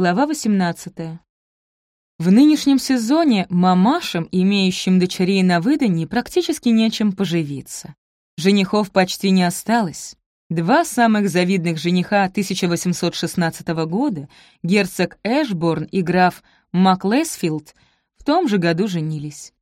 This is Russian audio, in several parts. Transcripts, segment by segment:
Глава 18. В нынешнем сезоне мамашам, имеющим дочерей на выданье, практически нечем поживиться. Женихов почти не осталось. Два самых завидных жениха 1816 года, герцог Эшборн и граф Маклесфилд, в том же году женились.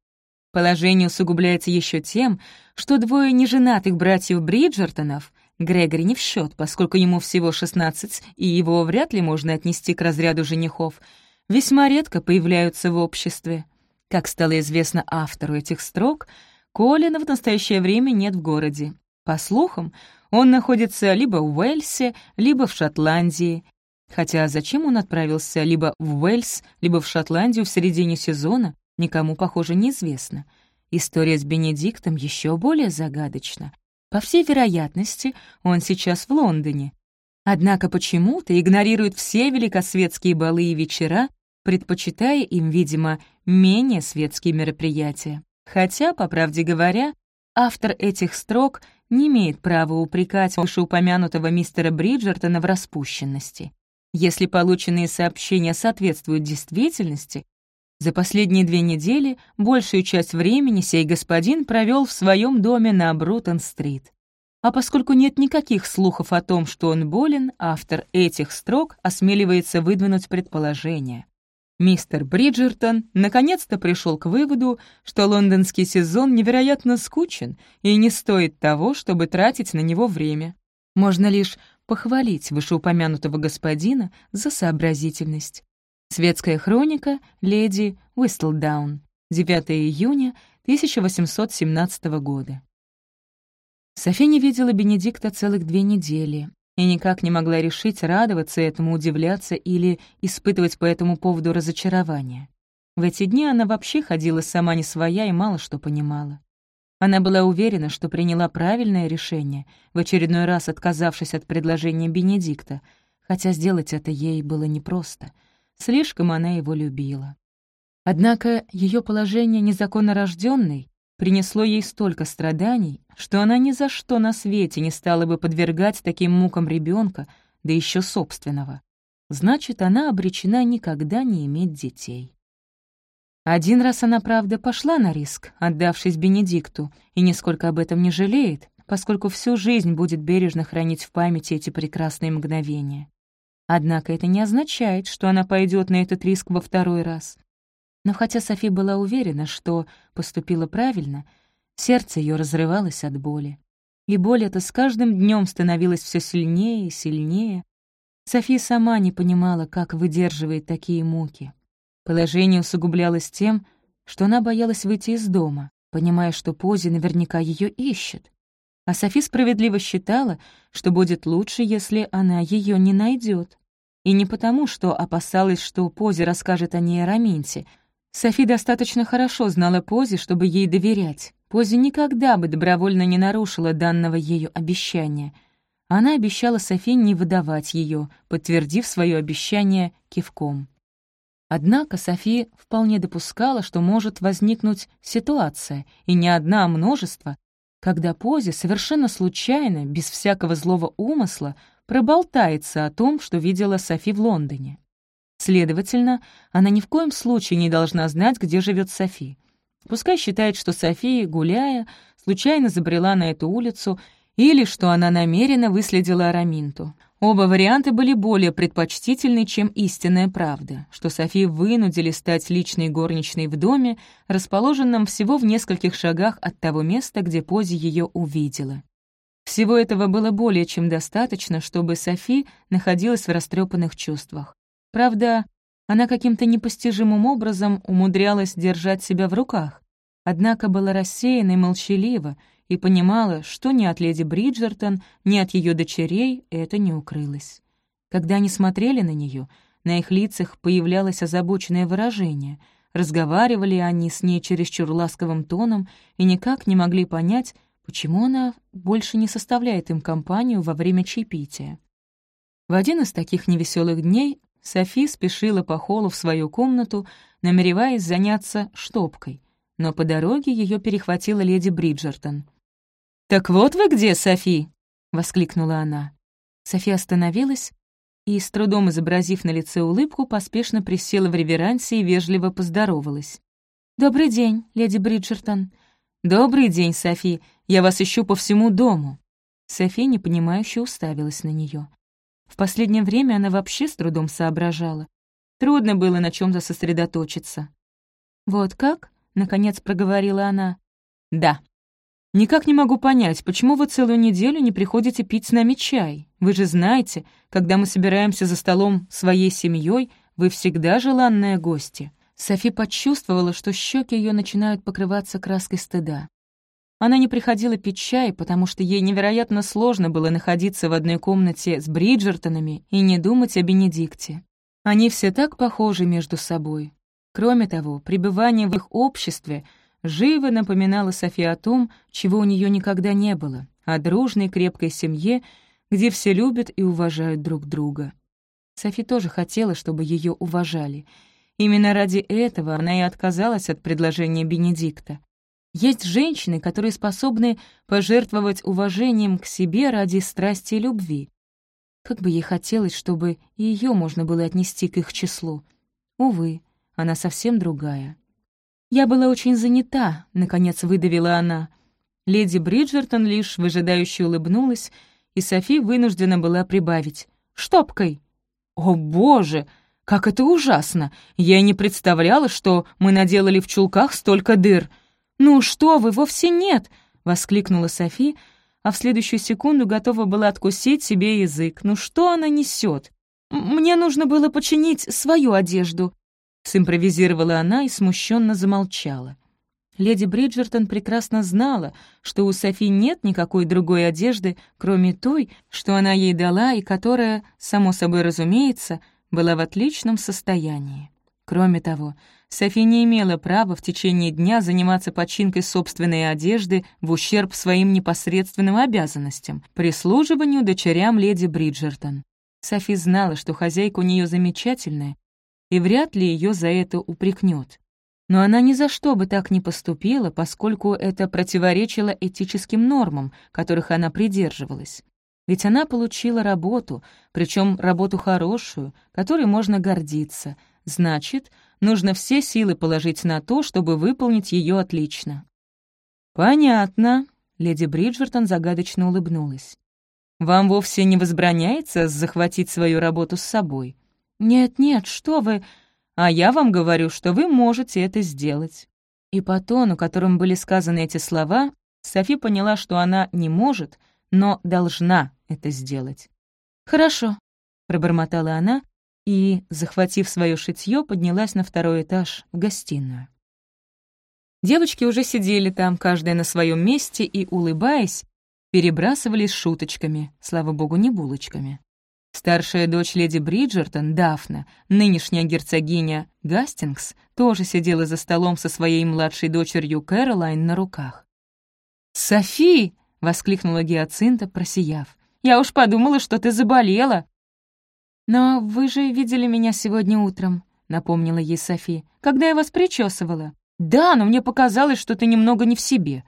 Положение усугубляется еще тем, что двое неженатых братьев Бриджертонов Грегори не в счет, поскольку ему всего 16, и его вряд ли можно отнести к разряду женихов, весьма редко появляются в обществе. Как стало известно автору этих строк, Колина в настоящее время нет в городе. По слухам, он находится либо в Уэльсе, либо в Шотландии. Хотя зачем он отправился либо в Уэльс, либо в Шотландию в середине сезона, никому, похоже, неизвестно. История с Бенедиктом еще более загадочна. По всей вероятности, он сейчас в Лондоне. Однако почему-то игнорирует все великосветские балы и вечера, предпочитая им, видимо, менее светские мероприятия. Хотя, по правде говоря, автор этих строк не имеет права упрекать вышеупомянутого мистера Бриджертона в распущенности. Если полученные сообщения соответствуют действительности, за последние две недели большую часть времени сей господин провел в своем доме на Брутон-стрит. А поскольку нет никаких слухов о том, что он болен, автор этих строк осмеливается выдвинуть предположение. Мистер Бриджертон наконец-то пришел к выводу, что лондонский сезон невероятно скучен и не стоит того, чтобы тратить на него время. Можно лишь похвалить вышеупомянутого господина за сообразительность. Светская хроника леди Уистлдаун, 9 июня 1817 года. Софи не видела Бенедикта целых две недели и никак не могла решить, радоваться этому, удивляться или испытывать по этому поводу разочарование. В эти дни она вообще ходила сама не своя и мало что понимала. Она была уверена, что приняла правильное решение, в очередной раз отказавшись от предложения Бенедикта, хотя сделать это ей было непросто — Слишком она его любила. Однако ее положение незаконно рожденной принесло ей столько страданий, что она ни за что на свете не стала бы подвергать таким мукам ребенка, да еще собственного. Значит, она обречена никогда не иметь детей. Один раз она, правда, пошла на риск, отдавшись Бенедикту, и нисколько об этом не жалеет, поскольку всю жизнь будет бережно хранить в памяти эти прекрасные мгновения. Однако это не означает, что она пойдет на этот риск во второй раз. Но хотя Софи была уверена, что поступила правильно, сердце ее разрывалось от боли. И боль эта с каждым днем становилась все сильнее и сильнее. Софи сама не понимала, как выдерживает такие муки. Положение усугублялось тем, что она боялась выйти из дома, понимая, что Пози наверняка ее ищет. А Софи справедливо считала, что будет лучше, если она ее не найдет. И не потому, что опасалась, что Пози расскажет о ней Араминте. Софи достаточно хорошо знала Пози, чтобы ей доверять. Пози никогда бы добровольно не нарушила данного ею обещания. Она обещала Софи не выдавать ее, подтвердив свое обещание кивком. Однако Софи вполне допускала, что может возникнуть ситуация, и не одна, а множество, когда Пози совершенно случайно, без всякого злого умысла, проболтается о том, что видела Софи в Лондоне. Следовательно, она ни в коем случае не должна знать, где живет Софи. Пускай считает, что София, гуляя, случайно забрела на эту улицу или что она намеренно выследила Араминту. Оба варианта были более предпочтительны, чем истинная правда, что Софи вынудили стать личной горничной в доме, расположенном всего в нескольких шагах от того места, где Пози ее увидела. Всего этого было более чем достаточно, чтобы Софи находилась в растрепанных чувствах. Правда, она каким-то непостижимым образом умудрялась держать себя в руках, однако была рассеяна и молчалива, и понимала, что ни от леди Бриджертон, ни от ее дочерей это не укрылось. Когда они смотрели на нее, на их лицах появлялось озабоченное выражение. Разговаривали они с ней чересчур ласковым тоном и никак не могли понять, почему она больше не составляет им компанию во время чаепития. В один из таких невеселых дней Софи спешила по холу в свою комнату, намереваясь заняться штопкой, но по дороге ее перехватила леди Бриджертон. «Так вот вы где, Софи!» — воскликнула она. София остановилась и, с трудом изобразив на лице улыбку, поспешно присела в реверансе и вежливо поздоровалась. «Добрый день, леди Бриджертон». «Добрый день, Софи. Я вас ищу по всему дому». Софи непонимающе уставилась на нее. В последнее время она вообще с трудом соображала. Трудно было на чем то сосредоточиться. «Вот как?» — наконец проговорила она. «Да. Никак не могу понять, почему вы целую неделю не приходите пить с нами чай. Вы же знаете, когда мы собираемся за столом своей семьей, вы всегда желанная гостья». Софи почувствовала, что щеки ее начинают покрываться краской стыда. Она не приходила пить чай, потому что ей невероятно сложно было находиться в одной комнате с Бриджертонами и не думать о Бенедикте. Они все так похожи между собой. Кроме того, пребывание в их обществе живо напоминало Софи о том, чего у нее никогда не было, о дружной крепкой семье, где все любят и уважают друг друга. Софи тоже хотела, чтобы ее уважали — Именно ради этого она и отказалась от предложения Бенедикта. Есть женщины, которые способны пожертвовать уважением к себе ради страсти и любви. Как бы ей хотелось, чтобы ее можно было отнести к их числу. Увы, она совсем другая. «Я была очень занята», — наконец выдавила она. Леди Бриджертон лишь выжидающе улыбнулась, и Софи вынуждена была прибавить. «Штопкой!» «О, боже!» Как это ужасно! Я не представляла, что мы наделали в чулках столько дыр. «Ну что вы, вовсе нет!» — воскликнула Софи, а в следующую секунду готова была откусить себе язык. «Ну что она несет? Мне нужно было починить свою одежду!» Симпровизировала она и смущенно замолчала. Леди Бриджертон прекрасно знала, что у Софи нет никакой другой одежды, кроме той, что она ей дала и которая, само собой разумеется, — была в отличном состоянии. Кроме того, Софи не имела права в течение дня заниматься починкой собственной одежды в ущерб своим непосредственным обязанностям — прислуживанию дочерям леди Бриджертон. Софи знала, что хозяйка у нее замечательная, и вряд ли ее за это упрекнет. Но она ни за что бы так не поступила, поскольку это противоречило этическим нормам, которых она придерживалась. Ведь она получила работу, причем работу хорошую, которой можно гордиться. Значит, нужно все силы положить на то, чтобы выполнить ее отлично. «Понятно», — леди Бриджертон загадочно улыбнулась. «Вам вовсе не возбраняется захватить свою работу с собой?» «Нет-нет, что вы...» «А я вам говорю, что вы можете это сделать». И по тону, которым были сказаны эти слова, Софи поняла, что она не может, но должна это сделать. «Хорошо», — пробормотала она и, захватив свое шитье, поднялась на второй этаж, в гостиную. Девочки уже сидели там, каждая на своем месте, и, улыбаясь, перебрасывались шуточками, слава богу, не булочками. Старшая дочь леди Бриджертон, Дафна, нынешняя герцогиня Гастингс, тоже сидела за столом со своей младшей дочерью Кэролайн на руках. «Софи!» — воскликнула Гиацинта, просияв. «Я уж подумала, что ты заболела». «Но вы же видели меня сегодня утром», — напомнила ей Софи, «когда я вас причесывала». «Да, но мне показалось, что ты немного не в себе».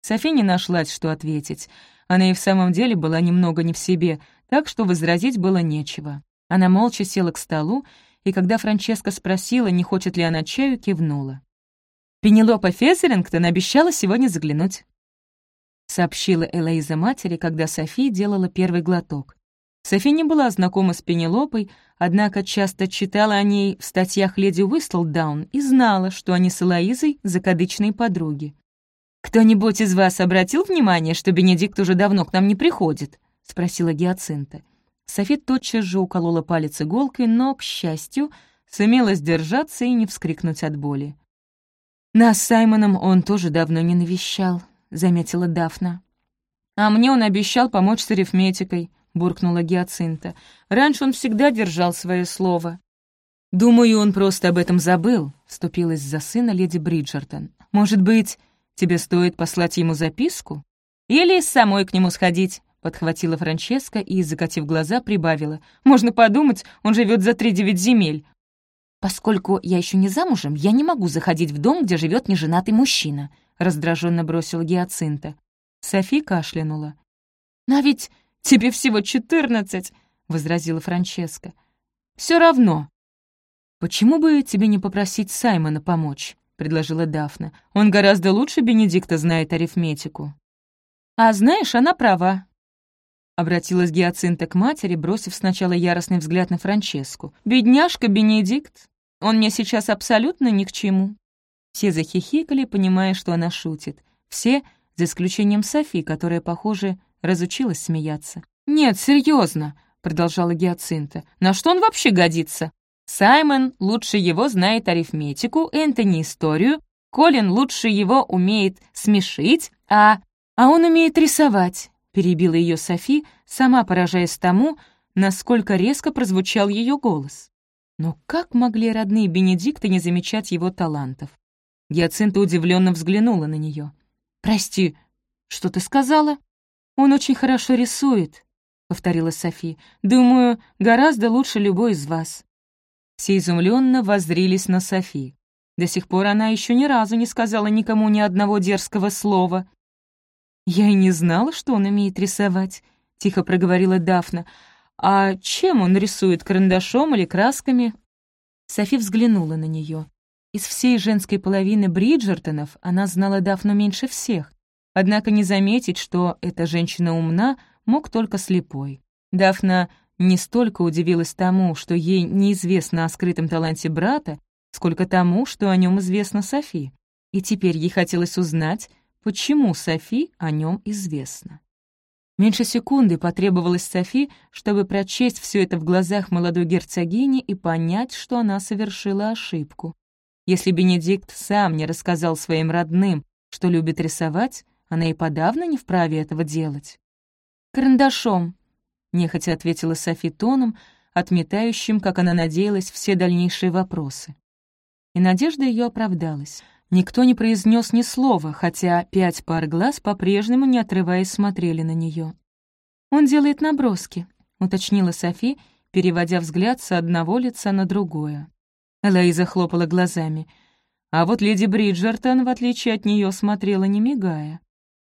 Софи не нашлась, что ответить. Она и в самом деле была немного не в себе, так что возразить было нечего. Она молча села к столу, и когда Франческа спросила, не хочет ли она чаю, кивнула. Пенелопа Фезерингтон обещала сегодня заглянуть. — сообщила Элоиза матери, когда Софи делала первый глоток. Софи не была знакома с Пенелопой, однако часто читала о ней в статьях леди Уистлдаун и знала, что они с Элоизой закадычные подруги. «Кто-нибудь из вас обратил внимание, что Бенедикт уже давно к нам не приходит?» — спросила Гиацинта. Софи тотчас же уколола палец иголкой, но, к счастью, сумела сдержаться и не вскрикнуть от боли. Нас с Саймоном он тоже давно не навещал, заметила Дафна. «А мне он обещал помочь с арифметикой», — буркнула Гиацинта. «Раньше он всегда держал свое слово». «Думаю, он просто об этом забыл», — вступилась за сына леди Бриджертон. «Может быть, тебе стоит послать ему записку? Или самой к нему сходить?» — подхватила Франческа и, закатив глаза, прибавила. «Можно подумать, он живет за три девять земель». «Поскольку я еще не замужем, я не могу заходить в дом, где живет неженатый мужчина», — раздраженно бросила Гиацинта. Софи кашлянула. «Но ведь тебе всего четырнадцать!» — возразила Франческа. Все равно». «Почему бы тебе не попросить Саймона помочь?» — предложила Дафна. «Он гораздо лучше Бенедикта знает арифметику». «А знаешь, она права», — обратилась Гиацинта к матери, бросив сначала яростный взгляд на Франческу. «Бедняжка Бенедикт, он мне сейчас абсолютно ни к чему». Все захихикали, понимая, что она шутит. Все, за исключением Софи, которая, похоже, разучилась смеяться. «Нет, серьезно, продолжала Гиацинта. «На что он вообще годится? Саймон лучше его знает арифметику, Энтони — историю, Колин лучше его умеет смешить, а... а он умеет рисовать», — перебила ее Софи, сама поражаясь тому, насколько резко прозвучал ее голос. Но как могли родные Бенедикта не замечать его талантов? Гиацинта удивленно взглянула на нее. «Прости, что ты сказала?» «Он очень хорошо рисует», — повторила Софи. «Думаю, гораздо лучше любой из вас». Все изумленно воззрились на Софи. До сих пор она еще ни разу не сказала никому ни одного дерзкого слова. «Я и не знала, что он умеет рисовать», — тихо проговорила Дафна. «А чем он рисует, карандашом или красками?» Софи взглянула на нее. Из всей женской половины Бриджертонов она знала Дафну меньше всех, однако не заметить, что эта женщина умна, мог только слепой. Дафна не столько удивилась тому, что ей неизвестно о скрытом таланте брата, сколько тому, что о нем известно Софи. И теперь ей хотелось узнать, почему Софи о нем известно. Меньше секунды потребовалось Софи, чтобы прочесть все это в глазах молодой герцогини и понять, что она совершила ошибку. Если Бенедикт сам не рассказал своим родным, что любит рисовать, она и подавно не вправе этого делать. «Карандашом», — нехотя ответила Софи тоном, отметающим, как она надеялась, все дальнейшие вопросы. И надежда ее оправдалась. Никто не произнес ни слова, хотя пять пар глаз по-прежнему, не отрываясь, смотрели на нее. «Он делает наброски», — уточнила Софи, переводя взгляд с одного лица на другое. Элоиза хлопала глазами. А вот леди Бриджертон, в отличие от нее, смотрела, не мигая.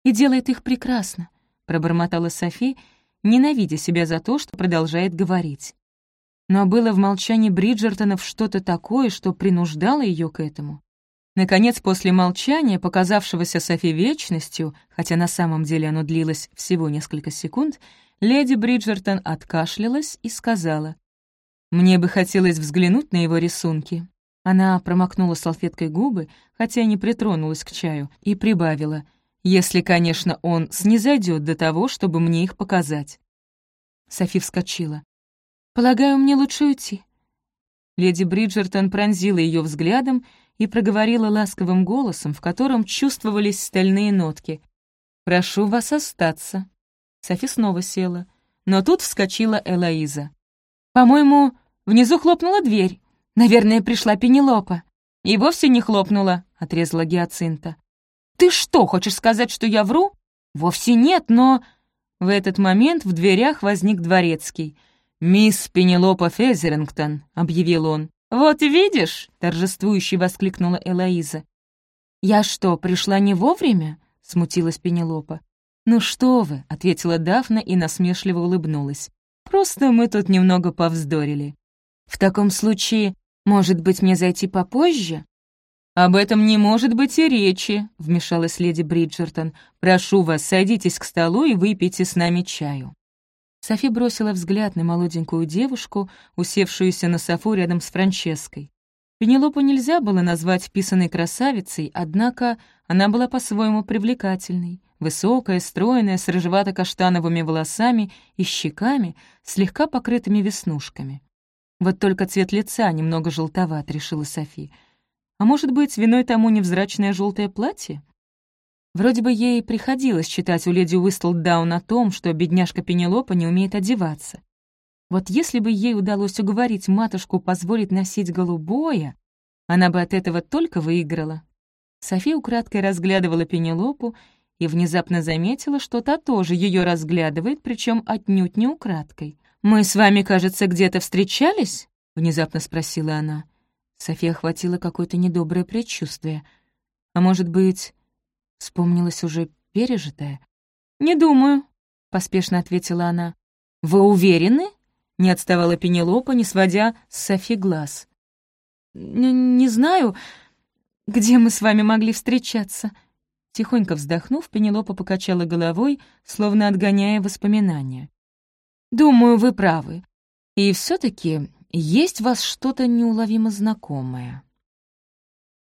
«И делает их прекрасно», — пробормотала Софи, ненавидя себя за то, что продолжает говорить. Но было в молчании Бриджертонов что-то такое, что принуждало ее к этому. Наконец, после молчания, показавшегося Софи вечностью, хотя на самом деле оно длилось всего несколько секунд, леди Бриджертон откашлялась и сказала, мне бы хотелось взглянуть на его рисунки. Она промокнула салфеткой губы, хотя не притронулась к чаю, и прибавила, если, конечно, он снизойдет до того, чтобы мне их показать. Софи вскочила. «Полагаю, мне лучше уйти». Леди Бриджертон пронзила ее взглядом и проговорила ласковым голосом, в котором чувствовались стальные нотки. «Прошу вас остаться». Софи снова села, но тут вскочила Элоиза. «По-моему, внизу хлопнула дверь. Наверное, пришла Пенелопа». «И вовсе не хлопнула», — отрезала Гиацинта. «Ты что, хочешь сказать, что я вру?» «Вовсе нет, но...» В этот момент в дверях возник дворецкий. «Мисс Пенелопа Фезерингтон», — объявил он. «Вот видишь!» — торжествующе воскликнула Элоиза. «Я что, пришла не вовремя?» — смутилась Пенелопа. «Ну что вы!» — ответила Дафна и насмешливо улыбнулась. Просто мы тут немного повздорили. В таком случае, может быть, мне зайти попозже?» «Об этом не может быть и речи», — вмешалась леди Бриджертон. «Прошу вас, садитесь к столу и выпейте с нами чаю». Софи бросила взгляд на молоденькую девушку, усевшуюся на софу рядом с Франческой. Пенелопу нельзя было назвать писаной красавицей, однако она была по-своему привлекательной. Высокая, стройная, с рыжевато-каштановыми волосами и щеками, слегка покрытыми веснушками. Вот только цвет лица немного желтоват, решила Софи. А может быть, виной тому невзрачное желтое платье? Вроде бы ей приходилось читать у леди Уистлдаун о том, что бедняжка Пенелопа не умеет одеваться. Вот если бы ей удалось уговорить матушку позволить носить голубое, она бы от этого только выиграла. София украдкой разглядывала Пенелопу и внезапно заметила, что та тоже ее разглядывает, причем отнюдь не украдкой. «Мы с вами, кажется, где-то встречались?» — внезапно спросила она. София охватила какое-то недоброе предчувствие. А может быть, вспомнилось уже пережитое? «Не думаю», — поспешно ответила она. «Вы уверены?» — не отставала Пенелопа, не сводя с Софи глаз. «Не знаю, где мы с вами могли встречаться?» Тихонько вздохнув, Пенелопа покачала головой, словно отгоняя воспоминания. «Думаю, вы правы. И все таки есть в вас что-то неуловимо знакомое».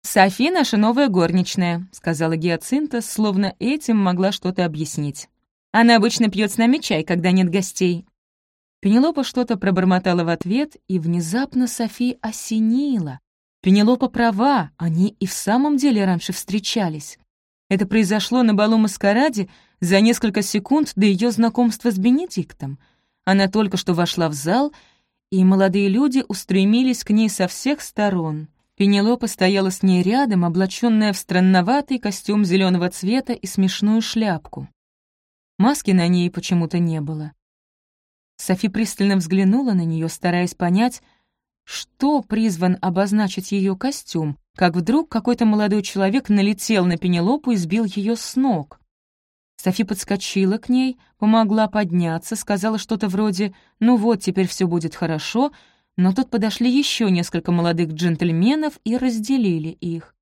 «Софи — наша новая горничная», — сказала Гиацинта, словно этим могла что-то объяснить. «Она обычно пьет с нами чай, когда нет гостей». Пенелопа что-то пробормотала в ответ, и внезапно Софи осенила. Пенелопа права, они и в самом деле раньше встречались. Это произошло на балу маскараде за несколько секунд до ее знакомства с Бенедиктом. Она только что вошла в зал, и молодые люди устремились к ней со всех сторон. Пенелопа стояла с ней рядом, облаченная в странноватый костюм зеленого цвета и смешную шляпку. Маски на ней почему-то не было. Софи пристально взглянула на нее, стараясь понять, что призван обозначить ее костюм, как вдруг какой-то молодой человек налетел на Пенелопу и сбил ее с ног. Софи подскочила к ней, помогла подняться, сказала что-то вроде «ну вот, теперь все будет хорошо», но тут подошли еще несколько молодых джентльменов и разделили их.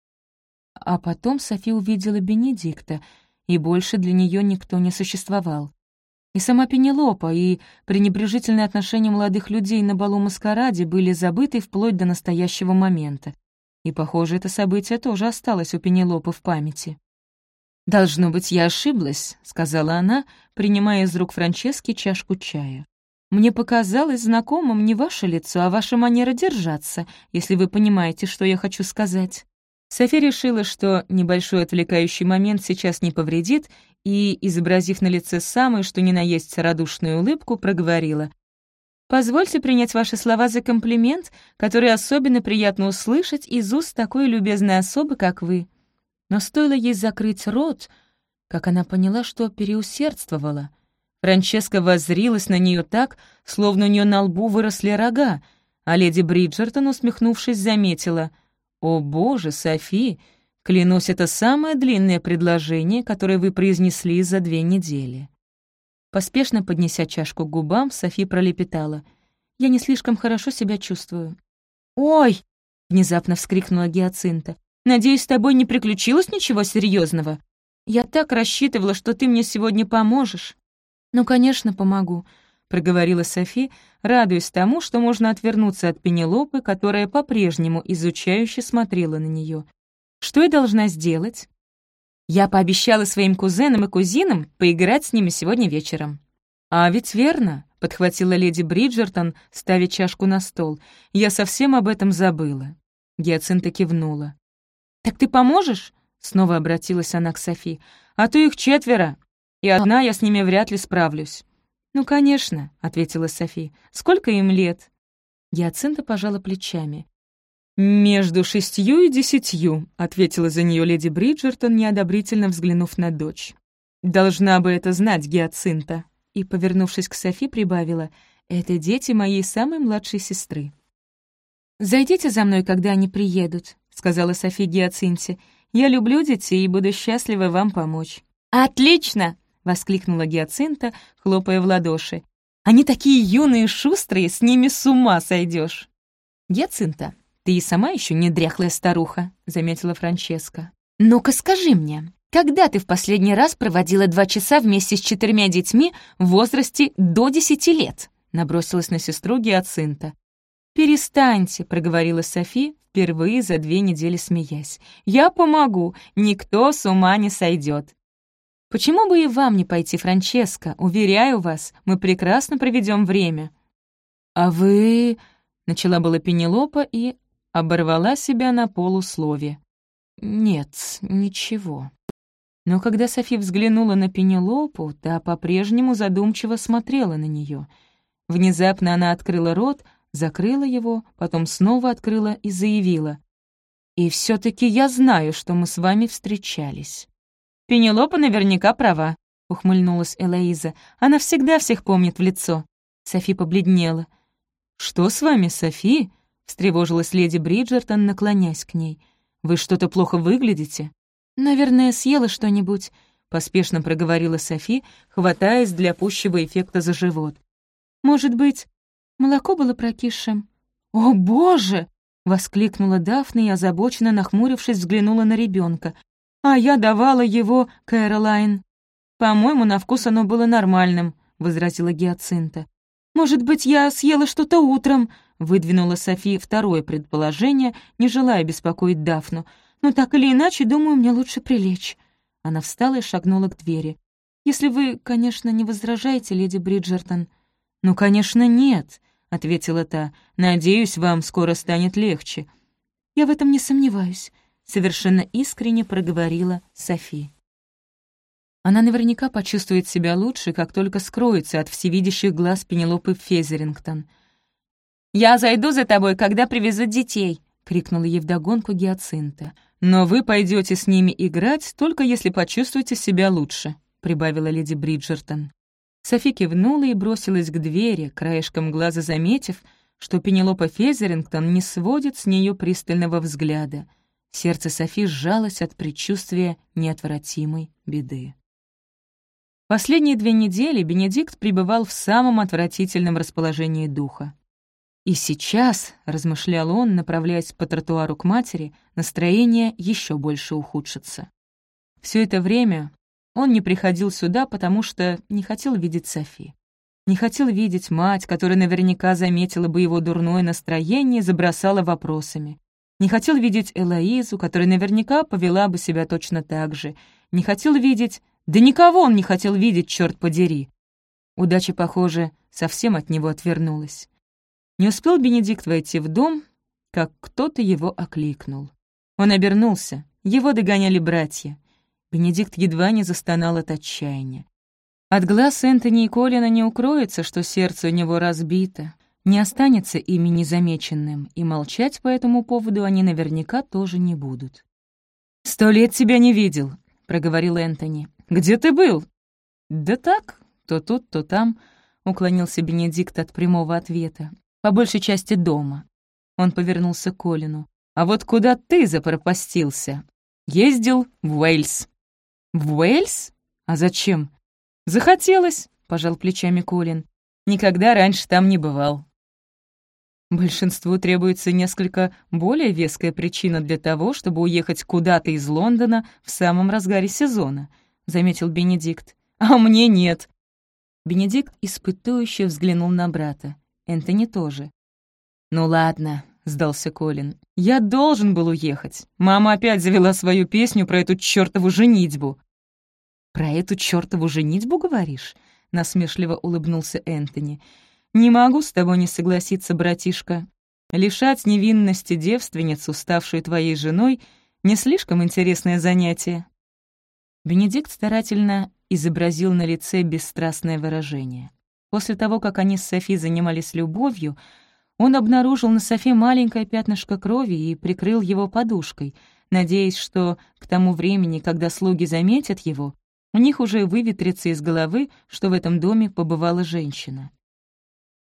А потом Софи увидела Бенедикта, и больше для нее никто не существовал. И сама Пенелопа, и пренебрежительное отношение молодых людей на балу маскараде были забыты вплоть до настоящего момента. И, похоже, это событие тоже осталось у Пенелопы в памяти. «Должно быть, я ошиблась», — сказала она, принимая из рук Франчески чашку чая. «Мне показалось знакомым не ваше лицо, а ваша манера держаться, если вы понимаете, что я хочу сказать». Софи решила, что небольшой отвлекающий момент сейчас не повредит, и, изобразив на лице самую, что ни на есть радушную улыбку, проговорила. «Позвольте принять ваши слова за комплимент, который особенно приятно услышать из уст такой любезной особы, как вы». Но стоило ей закрыть рот, как она поняла, что переусердствовала. Франческа воззрилась на нее так, словно у нее на лбу выросли рога, а леди Бриджертон, усмехнувшись, заметила. «О боже, Софи, Клянусь, это самое длинное предложение, которое вы произнесли за две недели». Поспешно поднеся чашку к губам, Софи пролепетала. «Я не слишком хорошо себя чувствую». «Ой!» — внезапно вскрикнула Гиацинта. «Надеюсь, с тобой не приключилось ничего серьезного. Я так рассчитывала, что ты мне сегодня поможешь». «Ну, конечно, помогу», — проговорила Софи, радуясь тому, что можно отвернуться от Пенелопы, которая по-прежнему изучающе смотрела на нее. Что я должна сделать? Я пообещала своим кузенам и кузинам поиграть с ними сегодня вечером. А ведь верно, — подхватила леди Бриджертон, ставя чашку на стол. «Я совсем об этом забыла». Гиацинта кивнула. «Так ты поможешь?» — снова обратилась она к Софи. «А то их четверо, и одна я с ними вряд ли справлюсь». «Ну, конечно», — ответила Софи. «Сколько им лет?» Гиацинта пожала плечами. «Между шестью и десятью», — ответила за нее леди Бриджертон, неодобрительно взглянув на дочь. «Должна бы это знать Гиацинта». И, повернувшись к Софи, прибавила, «Это дети моей самой младшей сестры». «Зайдите за мной, когда они приедут», — сказала Софи Гиацинте. «Я люблю детей и буду счастлива вам помочь». «Отлично!» — воскликнула Гиацинта, хлопая в ладоши. «Они такие юные шустрые, с ними с ума сойдешь. «Гиацинта, «Ты и сама еще не дряхлая старуха», — заметила Франческа. «Ну-ка скажи мне, когда ты в последний раз проводила два часа вместе с четырьмя детьми в возрасте до десяти лет?» — набросилась на сестру Гиацинта. «Перестаньте», — проговорила Софи, впервые за две недели смеясь. «Я помогу, никто с ума не сойдет. Почему бы и вам не пойти, Франческа? Уверяю вас, мы прекрасно проведем время». «А вы...» — начала была Пенелопа и оборвала себя на полуслове. «Нет, ничего». Но когда Софи взглянула на Пенелопу, та по-прежнему задумчиво смотрела на нее. Внезапно она открыла рот, закрыла его, потом снова открыла и заявила. «И все таки я знаю, что мы с вами встречались». «Пенелопа наверняка права», — ухмыльнулась Элоиза. «Она всегда всех помнит в лицо». Софи побледнела. «Что с вами, Софи?» встревожилась леди Бриджертон, наклонясь к ней. «Вы что-то плохо выглядите?» «Наверное, съела что-нибудь», — поспешно проговорила Софи, хватаясь для пущего эффекта за живот. «Может быть, Молоко было прокисшим. «О, боже!» — воскликнула Дафна и, озабоченно нахмурившись, взглянула на ребенка. «А я давала его Кэролайн». «По-моему, на вкус оно было нормальным», — возразила Гиацинта. «Может быть, я съела что-то утром?» — выдвинула София второе предположение, не желая беспокоить Дафну. «Но так или иначе, думаю, мне лучше прилечь». Она встала и шагнула к двери. «Если вы, конечно, не возражаете, леди Бриджертон». «Ну, конечно, нет», — ответила та. «Надеюсь, вам скоро станет легче». «Я в этом не сомневаюсь», — совершенно искренне проговорила Софи. Она наверняка почувствует себя лучше, как только скроется от всевидящих глаз Пенелопы Фезерингтон. «Я зайду за тобой, когда привезут детей», — крикнула ей вдогонку Гиацинта. «Но вы пойдете с ними играть, только если почувствуете себя лучше», — прибавила леди Бриджертон. Софи кивнула и бросилась к двери, краешком глаза заметив, что Пенелопа Фезерингтон не сводит с нее пристального взгляда. Сердце Софи сжалось от предчувствия неотвратимой беды. Последние две недели Бенедикт пребывал в самом отвратительном расположении духа. И сейчас, — размышлял он, направляясь по тротуару к матери, настроение еще больше ухудшится. Все это время он не приходил сюда, потому что не хотел видеть Софи. Не хотел видеть мать, которая наверняка заметила бы его дурное настроение и забросала вопросами. Не хотел видеть Элоизу, которая наверняка повела бы себя точно так же. Не хотел видеть да никого он не хотел видеть, черт подери. Удача, похоже, совсем от него отвернулась. Не успел Бенедикт войти в дом, как кто-то его окликнул. Он обернулся, его догоняли братья. Бенедикт едва не застонал от отчаяния. От глаз Энтони и Колина не укроется, что сердце у него разбито, не останется ими незамеченным, и молчать по этому поводу они наверняка тоже не будут. «Сто лет тебя не видел», — проговорил Энтони. Где ты был?» «Да так, то тут, то там», — уклонился Бенедикт от прямого ответа. «По большей части дома». Он повернулся к Колину. «А вот куда ты запропастился?» «Ездил в Уэльс». «В Уэльс? А зачем?» «Захотелось», — пожал плечами Колин. «Никогда раньше там не бывал». Большинству требуется несколько более веская причина для того, чтобы уехать куда-то из Лондона в самом разгаре сезона —— заметил Бенедикт. «А мне нет». Бенедикт испытующе взглянул на брата. Энтони тоже. «Ну ладно», — сдался Колин. «Я должен был уехать. Мама опять завела свою песню про эту чёртову женитьбу». «Про эту чёртову женитьбу, говоришь?» — насмешливо улыбнулся Энтони. «Не могу с тобой не согласиться, братишка. Лишать невинности девственницу, ставшую твоей женой, не слишком интересное занятие». Бенедикт старательно изобразил на лице бесстрастное выражение. После того, как они с Софи занимались любовью, он обнаружил на Софи маленькое пятнышко крови и прикрыл его подушкой, надеясь, что к тому времени, когда слуги заметят его, у них уже выветрится из головы, что в этом доме побывала женщина.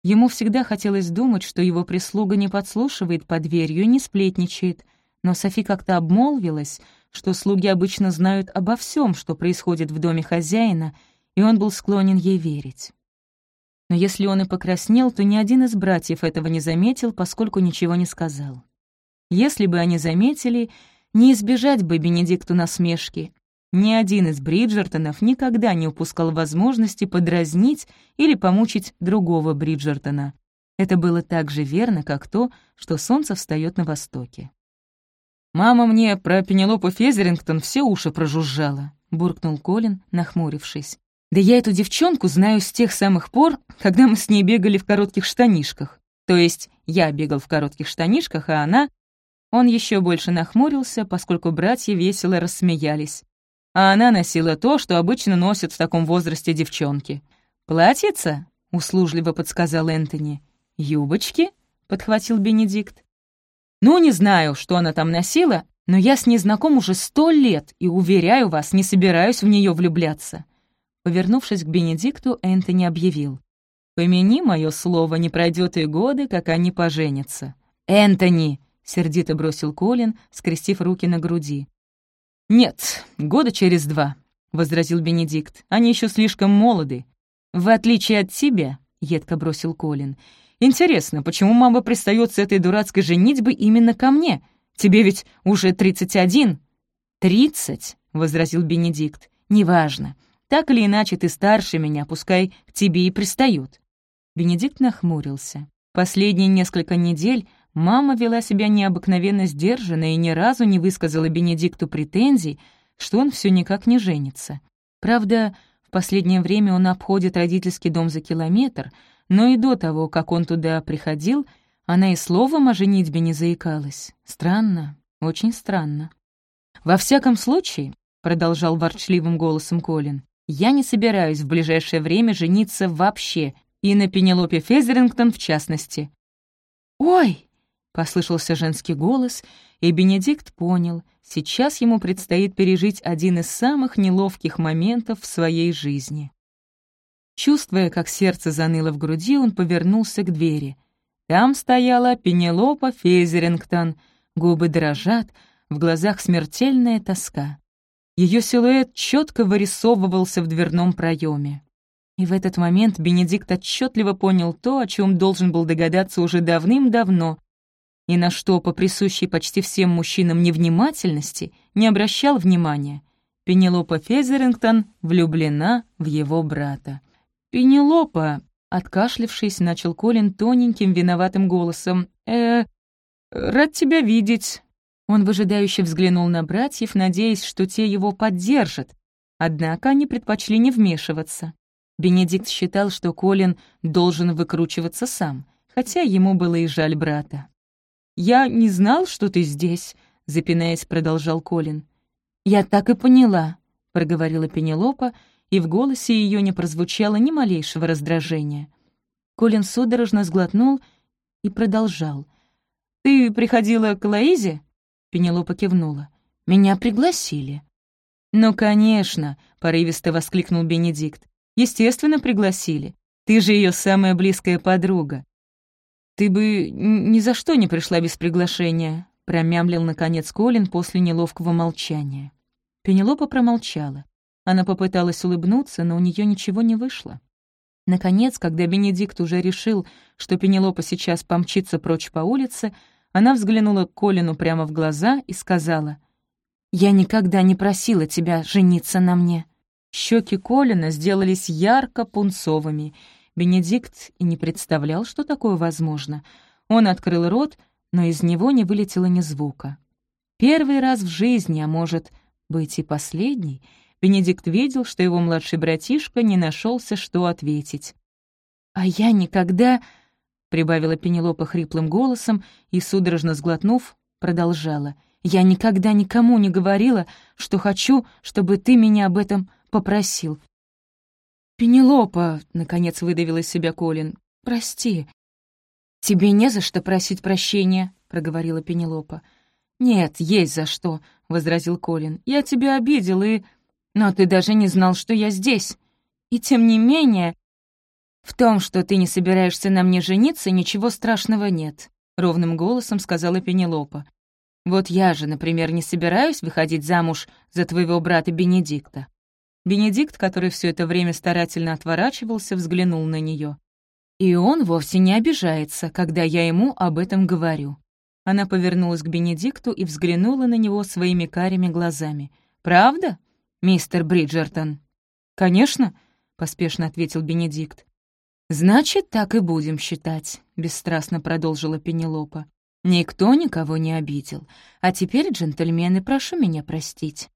Ему всегда хотелось думать, что его прислуга не подслушивает под дверью не сплетничает, но Софи как-то обмолвилась — что слуги обычно знают обо всем, что происходит в доме хозяина, и он был склонен ей верить. Но если он и покраснел, то ни один из братьев этого не заметил, поскольку ничего не сказал. Если бы они заметили, не избежать бы Бенедикту насмешки. Ни один из Бриджертонов никогда не упускал возможности подразнить или помучить другого Бриджертона. Это было так же верно, как то, что солнце встает на востоке. «Мама мне про Пенелопу Фезерингтон все уши прожужжала», — буркнул Колин, нахмурившись. «Да я эту девчонку знаю с тех самых пор, когда мы с ней бегали в коротких штанишках. То есть я бегал в коротких штанишках, а она...» Он еще больше нахмурился, поскольку братья весело рассмеялись. А она носила то, что обычно носят в таком возрасте девчонки. «Платьица?» — услужливо подсказал Энтони. «Юбочки?» — подхватил Бенедикт. Ну, не знаю, что она там носила, но я с ней знаком уже сто лет и, уверяю вас, не собираюсь в нее влюбляться». Повернувшись к Бенедикту, Энтони объявил. «Помяни мое слово, не пройдет и годы, как они поженятся». «Энтони!» — сердито бросил Колин, скрестив руки на груди. «Нет, года через два», — возразил Бенедикт. «Они еще слишком молоды. В отличие от тебя», — едко бросил Колин, — Интересно, почему мама пристает с этой дурацкой женитьбой именно ко мне? Тебе ведь уже тридцать один». «Тридцать?» — возразил Бенедикт. «Неважно. Так или иначе, ты старше меня, пускай к тебе и пристают». Бенедикт нахмурился. Последние несколько недель мама вела себя необыкновенно сдержанно и ни разу не высказала Бенедикту претензий, что он все никак не женится. Правда, в последнее время он обходит родительский дом за километр, но и до того, как он туда приходил, она и словом о женитьбе не заикалась. Странно, очень странно. «Во всяком случае», — продолжал ворчливым голосом Колин, «я не собираюсь в ближайшее время жениться вообще, и на Пенелопе Фезерингтон в частности». «Ой!» — послышался женский голос, и Бенедикт понял, сейчас ему предстоит пережить один из самых неловких моментов в своей жизни. Чувствуя, как сердце заныло в груди, он повернулся к двери. Там стояла Пенелопа Фезерингтон, губы дрожат, в глазах смертельная тоска. Ее силуэт четко вырисовывался в дверном проеме. И в этот момент Бенедикт отчетливо понял то, о чем должен был догадаться уже давным-давно, и на что, по присущей почти всем мужчинам невнимательности, не обращал внимания. Пенелопа Фезерингтон влюблена в его брата. «Пенелопа», — откашлившись, начал Колин тоненьким виноватым голосом, «э, рад тебя видеть». Он выжидающе взглянул на братьев, надеясь, что те его поддержат, однако они предпочли не вмешиваться. Бенедикт считал, что Колин должен выкручиваться сам, хотя ему было и жаль брата. «Я не знал, что ты здесь», — запинаясь, продолжал Колин. «Я так и поняла», — проговорила Пенелопа, и в голосе ее не прозвучало ни малейшего раздражения. Колин судорожно сглотнул и продолжал. «Ты приходила к Лоизе?» Пенелопа кивнула. «Меня пригласили». «Ну, конечно», — порывисто воскликнул Бенедикт. «Естественно, пригласили. Ты же ее самая близкая подруга». «Ты бы ни за что не пришла без приглашения», — промямлил, наконец, Колин после неловкого молчания. Пенелопа промолчала. Она попыталась улыбнуться, но у нее ничего не вышло. Наконец, когда Бенедикт уже решил, что Пенелопа сейчас помчится прочь по улице, она взглянула Колину прямо в глаза и сказала, «Я никогда не просила тебя жениться на мне». Щеки Колина сделались ярко-пунцовыми. Бенедикт и не представлял, что такое возможно. Он открыл рот, но из него не вылетело ни звука. Первый раз в жизни, а может быть и последний, Бенедикт видел, что его младший братишка не нашелся, что ответить. «А я никогда...» — прибавила Пенелопа хриплым голосом и, судорожно сглотнув, продолжала. «Я никогда никому не говорила, что хочу, чтобы ты меня об этом попросил». «Пенелопа», — наконец выдавил из себя Колин, — «прости». «Тебе не за что просить прощения», — проговорила Пенелопа. «Нет, есть за что», — возразил Колин. «Я тебя обидел и...» «Но ты даже не знал, что я здесь. И тем не менее, «В том, что ты не собираешься на мне жениться, ничего страшного нет», — ровным голосом сказала Пенелопа. «Вот я же, например, не собираюсь выходить замуж за твоего брата Бенедикта». Бенедикт, который все это время старательно отворачивался, взглянул на нее. «И он вовсе не обижается, когда я ему об этом говорю». Она повернулась к Бенедикту и взглянула на него своими карими глазами. «Правда, мистер Бриджертон?» «Конечно», — поспешно ответил Бенедикт. «Значит, так и будем считать», — бесстрастно продолжила Пенелопа. «Никто никого не обидел. А теперь, джентльмены, прошу меня простить».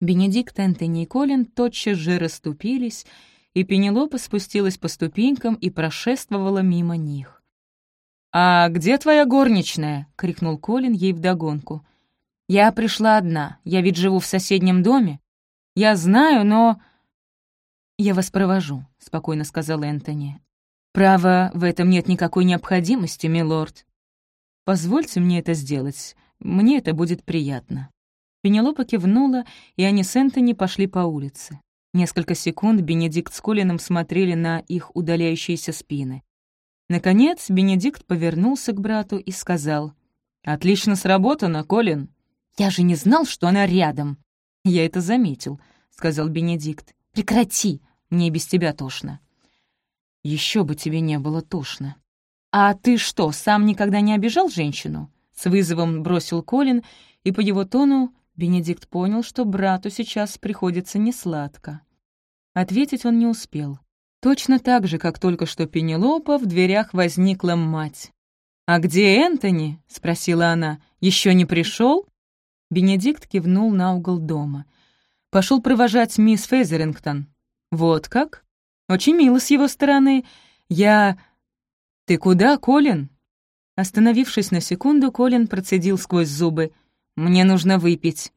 Бенедикт, Энтони и Колин тотчас же расступились, и Пенелопа спустилась по ступенькам и прошествовала мимо них. «А где твоя горничная?» — крикнул Колин ей вдогонку. «Я пришла одна. Я ведь живу в соседнем доме. Я знаю, но...» «Я вас провожу», — спокойно сказал Энтони. «Право, в этом нет никакой необходимости, милорд». «Позвольте мне это сделать. Мне это будет приятно». Пенелопа кивнула, и они с Энтони пошли по улице. Несколько секунд Бенедикт с Колином смотрели на их удаляющиеся спины. Наконец Бенедикт повернулся к брату и сказал, «Отлично сработано, Колин». «Я же не знал, что она рядом». «Я это заметил», — сказал Бенедикт. «Прекрати!» Мне без тебя тошно». Еще бы тебе не было тошно. «А ты что, сам никогда не обижал женщину?» С вызовом бросил Колин, и по его тону Бенедикт понял, что брату сейчас приходится несладко. Ответить он не успел. Точно так же, как только что Пенелопа, в дверях возникла мать. «А где Энтони?» — спросила она. Еще не пришел? Бенедикт кивнул на угол дома. Пошел провожать мисс Фезерингтон. «Вот как? Очень мило с его стороны. Я...» «Ты куда, Колин?» Остановившись на секунду, Колин процедил сквозь зубы. «Мне нужно выпить».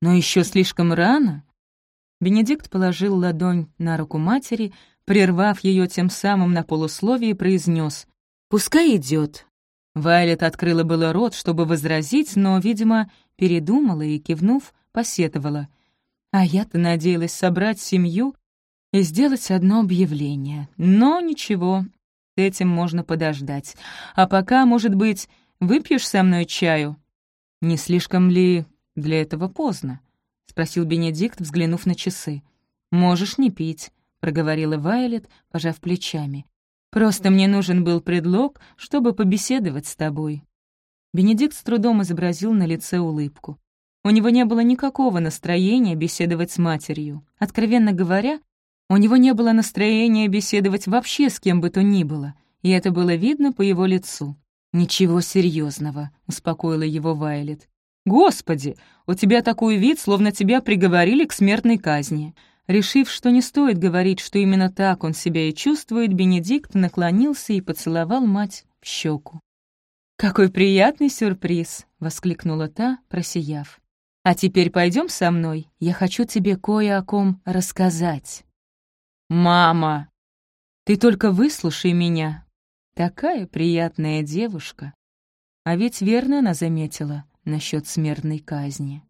«Но еще слишком рано». Бенедикт положил ладонь на руку матери, прервав ее тем самым на полусловие, произнес: «Пускай идет. Вайлет открыла было рот, чтобы возразить, но, видимо, передумала и, кивнув, посетовала. А я-то надеялась собрать семью и сделать одно объявление. Но ничего, с этим можно подождать. А пока, может быть, выпьешь со мной чаю? Не слишком ли для этого поздно? — спросил Бенедикт, взглянув на часы. «Можешь не пить», — проговорила Вайлет, пожав плечами. «Просто мне нужен был предлог, чтобы побеседовать с тобой». Бенедикт с трудом изобразил на лице улыбку. У него не было никакого настроения беседовать с матерью. Откровенно говоря, у него не было настроения беседовать вообще с кем бы то ни было, и это было видно по его лицу. «Ничего серьезного, успокоила его Вайлет. «Господи, у тебя такой вид, словно тебя приговорили к смертной казни». Решив, что не стоит говорить, что именно так он себя и чувствует, Бенедикт наклонился и поцеловал мать в щеку. «Какой приятный сюрприз!» — воскликнула та, просияв. «А теперь пойдем со мной, я хочу тебе кое о ком рассказать». «Мама!» «Ты только выслушай меня. Такая приятная девушка». А ведь верно она заметила насчет смертной казни.